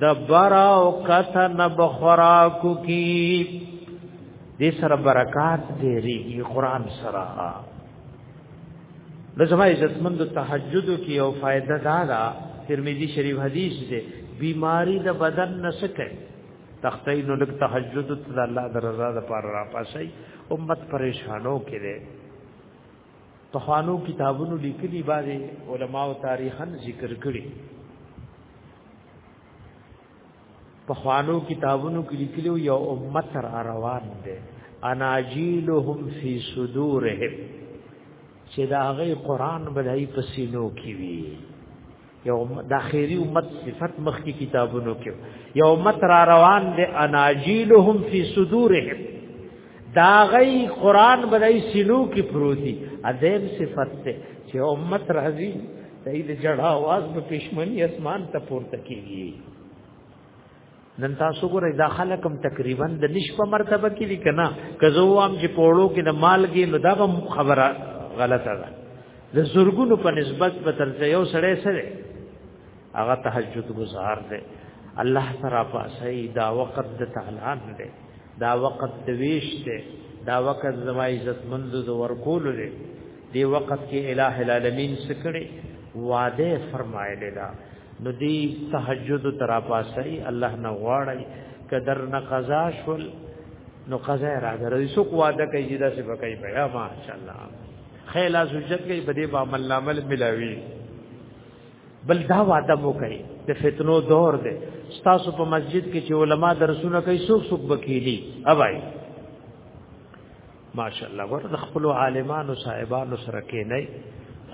د براو کته نه بخوراکو کی دې سره برکات ډېریږي قران سره د زما عزتمند تهجد کی او فائدہ دا دا ترمذی شریف حدیث دی بیماری د بدن نسکه تختې نو لک تهجد ته الله درزا د پاره را پاسي امت پریشانو کړي پخوانو کتابونو لیکلي بعضي علما او تاریخن ذکر کړي پخوانو کتابونو کې لیکلي یو امت را روان دي اناجیلهم فی صدورهم چې دا غي قران بدای پسینو کې وی یو د اخیری امت صفت مخ کی کتابونو کې یو امت را روان دي اناجیلهم فی صدورهم دا غي قران بدای سینو کې پروتي اذیم صفت ته چې امت راځي دای د جړه आवाज په پښمنی اسمان ته پورته کیږي نن تاسو ګورئ دا خلک هم تقریبا د نشپ مرتبه کې دي کنه که زه وام چې پوړو کې د مالګې نو دا هم خبره غلطه ده د زورګونو په نسبت به تر یو سړی سره هغه تهجد گزار دی الله سره پاسه دا وخت د تعالی دی دا وخت د ویش دی دا وخت زما عزت مند د ورکول دی دی وخت کې الٰه العالمین سکړي وعده فرمایلی دا نو دی تهجد ترا پاسي الله نه غواړي قدر نه قضا شول نو قضا را غره سو وعده کوي دا څه کوي بیا ماشاء الله خیلا سوچت کوي بده با عمل عمل ملاوي بل دا وعده مو کوي د فتنو دور دی ستاسو په مسجد کې چې علما درسونه کوي څوک څوک بکیلی اوبای ماشاءالله ور د خپل عالمانو صاحبانو سره کې نه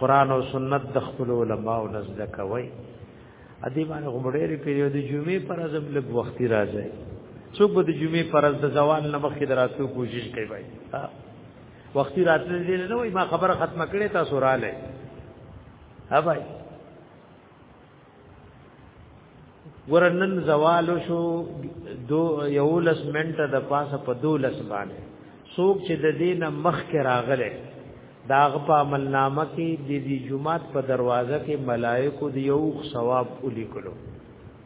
قران او سنت د خپل علما او نزد کوي ادي باندې غمړې پیریو د جمعې پر ازم لږ وخت راځي څوک به د جمعې پر از د زوال نه مخکې دراتو کوشش کوي بای وختي راتلل دي نه وای ما خبره ختمه کړې تاسو رااله ها بای ورنن زوال شو دو یولس منټه د پاسه په دولس باندې څوک چې د دین مخ کې راغله داغ په عمل نامه کې د دې جمعات په دروازه کې ملائکو د یو ثواب ولي کړو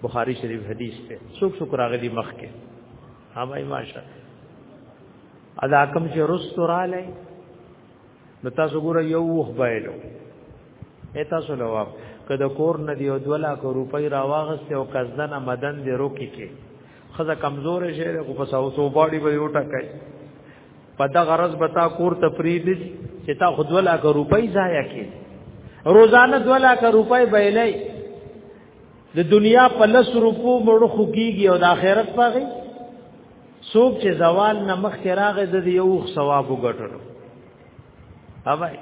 بخاری شریف حدیث ته څوک څوک راغلي مخ کې ها بھائی ماشاء ادا کم چې رستوراله نو تاسو ګوره یو وخ بایلو اې تاسو لواب کله کور نه دی او 2 لک روپۍ راواغسته او قصدنه مدن دی روکی کې خزه کمزور شي کو په ساو سو باډي به یو ټکای په دا غرض بتا کور ته پریدي چې تا خود ولا کا روپۍ ضایع کې روزانه دولا کا روپۍ بیلې د دنیا په لس روپو مړ خو کیږي او د آخرت پاږي څوک چې زوال نه مخکې راغی د یو وخت ثواب وګټلو اوبای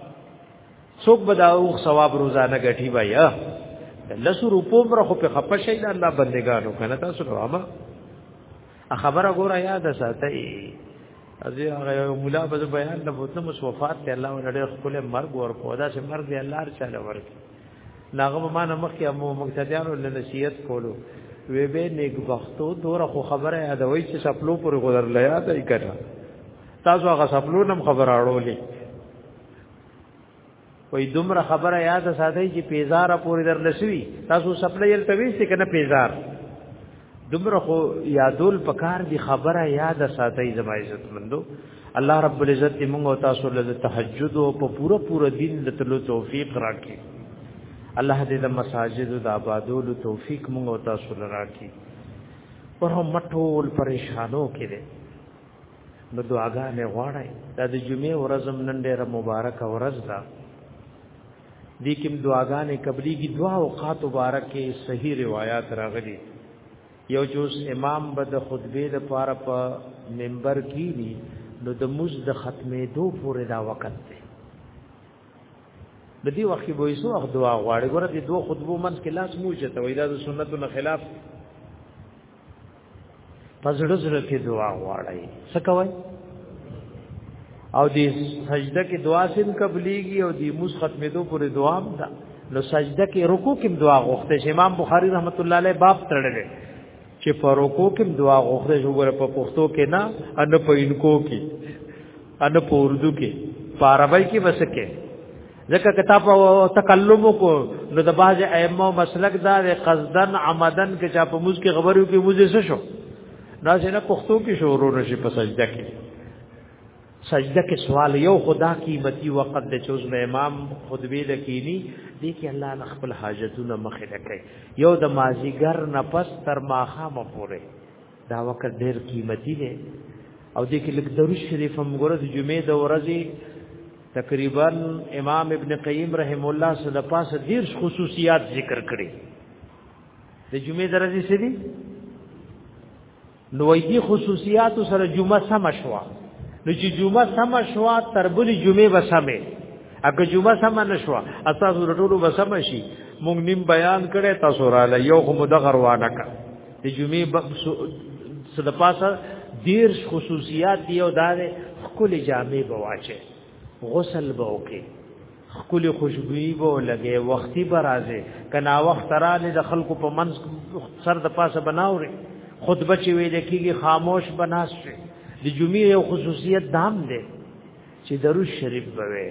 څوک به دا وخت ثواب روزانه ګټي وای لسو روپو مر خو په خپه شي د الله بندگانو کنه تاسو راما خبره ګوره یاد ساتئ ازي هغه مولا په بیان د بوتنه مصوفات ته الله ولړ خپل مرګ ورکو دا چې مرګ دی الله رچاله ورکو ناغه ما نه مخکې مو مقتدیانو له نصیحت کولو وی به نیک بختو دور خو خبره یادوي چې سپلو پر غذر لیا دی کړه تاسو هغه سپلو نم خبر اړولې وې دومره خبره یاد ساتي چې پیزار پورې در لسوي تاسو سپلې یل توي چې کنه پیزار دومره خو یادول پکار دی خبره یاد ساتي زما عزت مندو الله رب العزت دې موږ او تاسو له تهجد او په پوره پوره دین د تلو توفیق راکړي الله دې د مساجد د آبادولو توفیق موږ او تاسو له راکړي پر هم مټول پریشانو کې دي نو دعاګانې غواړي دا د جمعې ورځم نن ډېره مبارک ورځ ده دې کوم دعاګانې قبليږي دعا او قات مبارکه صحیح روایت راغلي یو جوز امام به د خطبه د پاره په منبر کې ني نو د موز د ختمې دو پورې دا وخت دی د دې وخت به یسو اخ دعا غواړي ګوره دې دوه خطبو منځ کې لاس موجه ته وای دا د سنتو نه خلاف دی پزړه زړه کې دعا غواړي څه کوي او دې سجده کې دعا سم قبليږي او دې موس ختمېدو پورې دعا هم ده نو سجده کې رکوع کې دعا غوښته چې امام بخاری رحمت الله علیه باب تړل چې په رکوع کې دعا غوښته چې وګوره په پښتو کې نه ان په انکو کې ان په اردو کې په عربی کې وسکه ځکه کتاب او تکلم کو نو د باز ائمه مسلک دا د قصدن عمدن کې چا په موږ کې خبرو کې موږ څه شو دا څنګه پښتو کې شروع راشي په سجده کې سجده کې سوال یو خدا قیمتي وقت د چوز مې امام خطبه د کینی دی کې الله نه خپل حاجتونه مخې لکې یو د مازیګر نه پس تر ماخه مپوره دا وخت ډېر قیمتي دی او دې کې لږ دروش شریف هم ګوره د جمعې د ورځې تقریبا امام ابن قیم رحم الله صلی الله پاسه ډېر خصوصیات ذکر کړي د جمعې د ورځې څه دي نو دې خصوصیات سره جمعه سم شوا نو چې جمعه سم شوا تر بلې جمعې وسمه اګه جمعه سم نشوا اساس ورټولو وسمه شي مونږ نیم بیان کړي تاسو را لې یو خو مدغر وانه کړ د جمعې څه د پاسه دیر خصوصیات دی او دار خپل جامع بواچه غسل بوکه خپل خوشبوئی بو لګي وختي برازه کنا وخت را نه د خلکو په منځ سر د پاسه بناوري خطبه چې ویل کېږي خاموش بناس شي د جمعې یو خصوصیت دام دی چې درو شریف بوي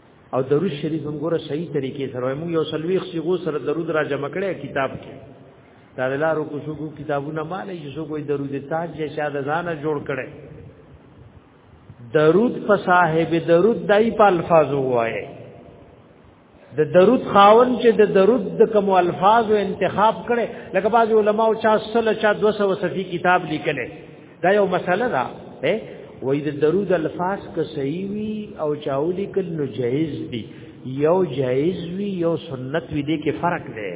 او درود شریف هم ګوره صحیح طریقې سره وایي موږ یو سلويخ صيغو سره درود را جمع کړی کتاب کې دا د لارو کوشکو کتابونه مال یې شو کوئی درود تاج یې شاده ځانه جوړ کړي درود په صاحب درود دای په الفاظ وایي د درود خاون چې د درود د کوم الفاظ او انتخاب کړي لکه بعض علما او چا سل چا 200 صفحه کتاب لیکلي دا یو مسله ده ها وای د درود الفاظ که صحیح وي او چاولي کل نو جایز دي یو جایز وي یو سنت وي دي کې فرق دی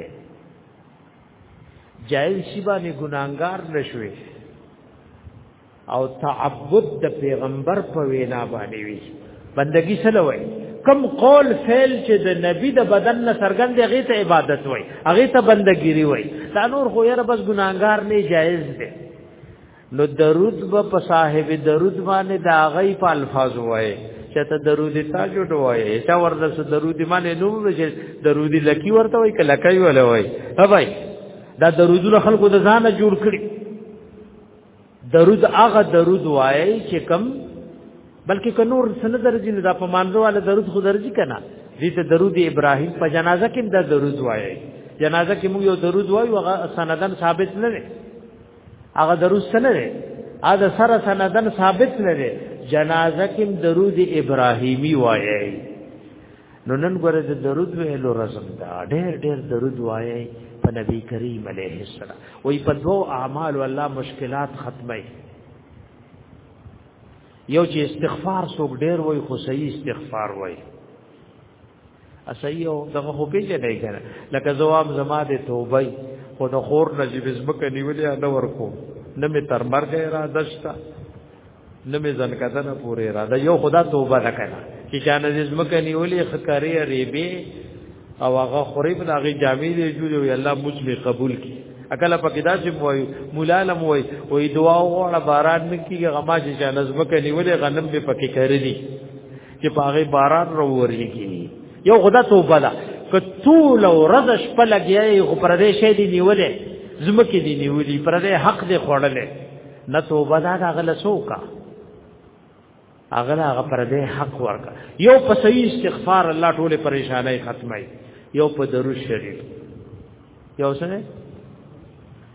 جایز شی باندې ګناګار نشوي او تعبد د پیغمبر په وینا باندې وي بندگی سره وای کم قول فعل چې د نبی د بدن نه سرګند هغه ته عبادت وای هغه ته بندګیری وای دا نور خو یې بس ګناګار نه جایز دی نو درود به په صاحب درود باندې دا غي په الفاظ وای چې ته درود تا جوړ وای تا ورته سو درود باندې نو وجه درود لکی ورته وای کله کوي ولا وای ها بھائی دا درودونه خلکو د ځانه جوړ کړي درود هغه درود وای چې کم بلکې که نور سند درځي نو دا په مانځو والا درود خو درځي کنه دې ته درود ابراهیم په جنازه کې دا درود وایي جنازه کې موږ یو درود وایو هغه سندن ثابت نه دی هغه درود نه دی دا سره سندن ثابت نه دی جنازه کې درود ابراهیمی وایي نو نن ګره د درود ویلو رسم دا ډېر ډېر درود وایي په نبی کریم علیه السلام وای په دوه اعمال والله مشکلات ختمه یو چې استغفار څوک ډیر وای خو صحیح استغفار وای اصحیح او دغه خو پیژه نه کړه لکه جواب زما د توبه خو د خور نجیب زمک نیولې نه ورکو نه می تر مرګ را دشتا نه می ځن کدن پورې را دا یو خدا توبه نه کړه چې جان عزیز مکه نیولې خکاری ریبه او هغه خوري په هغه جامې دی جوړي وي الله موږ می قبول کی اکل په کدا چې موي مولا لم وي وې دعا وړه باران نکیږي غما چې جنز مکه نیولې غنم به پکې کړلې چې پاغه باران ورووريږي یو خدا توبه ده کتول او رزش په لګیای خو پر دې شې دی نیولې زمکه دی نیولې پر دې حق دې خوړلې نه توبه ده هغه لسوکا اغلا هغه پر دې حق ورکا یو په صحیح استغفار الله ټوله پریشانای ختمای یو په درو شریف یو سره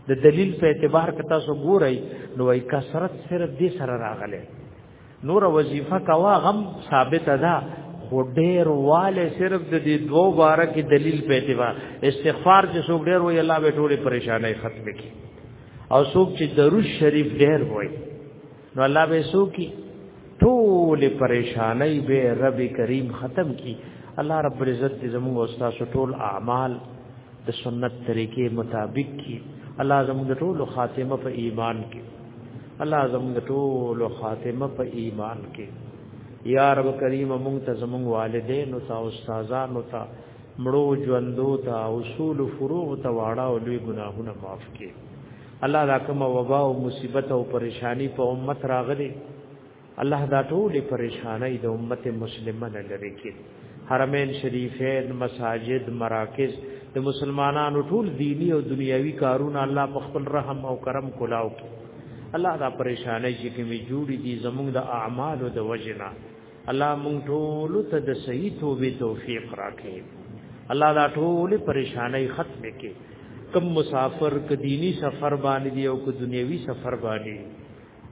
د دلیل په اعتبار کتا سو ګورای نو ای کثرت صرف دې سره راغله نور وظیفه کوا غم ثابت ده خو ډیر والے صرف د دې دوو باره کې دلیل په اعتبار استغفار چې څوک ډیر وای الله به ټوله پریشانای ختم کړي او څوک چې درو شریف ډیر وای نو الله به سو کی ټول پریشانای به رب کریم ختم کی الله رب العزت دې زموږ استاد ټول اعمال د سنت طریقې مطابق کی الله زموږ ټول خاتمه په ایمان کې الله زموږ ټول خاتمه په ایمان کې یا رب کریم مونږ ته زموږ والدین او تا استادان او تا مړو ژوندو تا اصول فروع تا واړه او لوی ګناهونه معاف کړي الله دا کوم وبا او مصیبت او پریشانی په امت راغلي الله دا ټول پریشانای د امت مسلمه نه لري کې حرمین شریفین مساجد مراکز د مسلمانانو ټول دینی او دنیوي کارونه الله په خپل رحم او کرم کولاو کې الله دا پریشانای چې کې جوړي دي زموږ د اعمالو د وجنه الله مونږ ټول ته د صحیح توبې توفیق راکړي الله دا ټول پریشانای ختم کړي کم مسافر ک دینی سفر باندې دی او ک دنیوي سفر باندې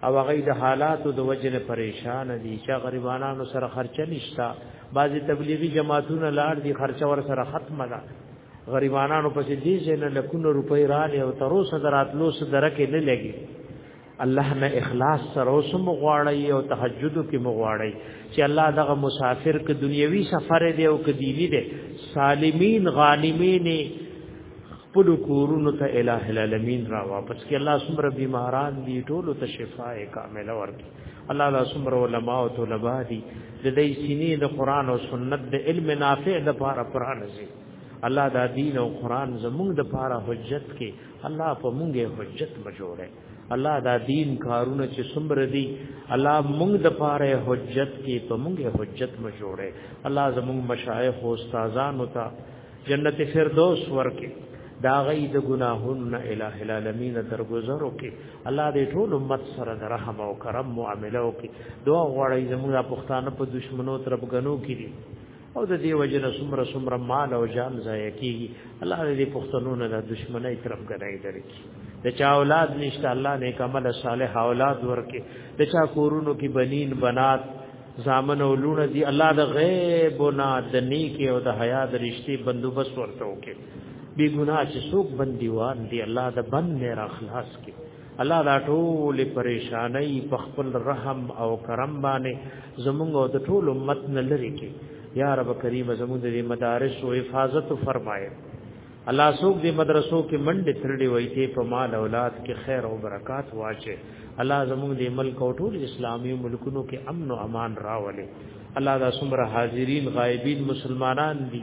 او هغه د حالاتو د وجنه پریشان دي چې غریبانو سره خرچه نشتا بعضی تبلیغی جماعتونه لاړ دي خرچه ور سره ختمه ده غریبانو پسې دې ځنه لکونه روپۍ را لې او تر اوسه دراتلو سره درکه نه لګي الله نه اخلاص سره اوس مغواړی او تهجد کې مغواړی چې الله دغه مسافر ک دنیوي سفر دی او ک دینی دی سالمین غانمین خپل کورونو ته الٰه العالمین را واپس کې الله سمره بیماران دی ټول ته شفاء کامله ورکړي الله لا سمره علماء او طلباء دی د دې سینې د قران او سنت د علم نافع د پاره قران زی الله دا دین او قران زمونږ د پاره حجت کې الله په مونږه حجت مجوړه الله دا دین کارونه چې څومره دي الله موږ د پاره حجت کې په موږ حجت مو جوړه الله زموږ مشایخ او استادانو ته جنت فردوس ورکه دا غي د ګناهونو نه الٰه العالمین درگذر وکي الله دې ټول امت سره د رحم او کرم معاملې وکي دعا غواړي زموږ پښتانه په دشمنو ترپ غنو کړي او د دې وجه نه سمره سمره مال او جان ضایع کیږي الله دې پښتنو نه د دشمنی طرف ګرځي درکې د چا اولاد نشته الله نه کمل صالح اولاد ورکې د چا کورونو کې بنین بنات زامن او لونه دي الله د غیب او نه د نیکی او د حیا د رښتې بندوبست ورته وکړي بی ګناه چې څوک بندیوان دي الله د بند نه را خلاص کړي الله دا ټول پریشانای په خپل رحم او کرم باندې زمونږ او د ټول امت نه لری کې یا رب کریم زمونږ د مدارس او حفاظت فرمایي الله سوق دې مدرسو کې منډه ترډي وای ته په مال اولاد کې خیر او برکات واچي الله زمونږ دې ملک او ټول اسلامي ملکونو کې امن او امان راولي الله دا سمره حاضرین غایبین مسلمانان دي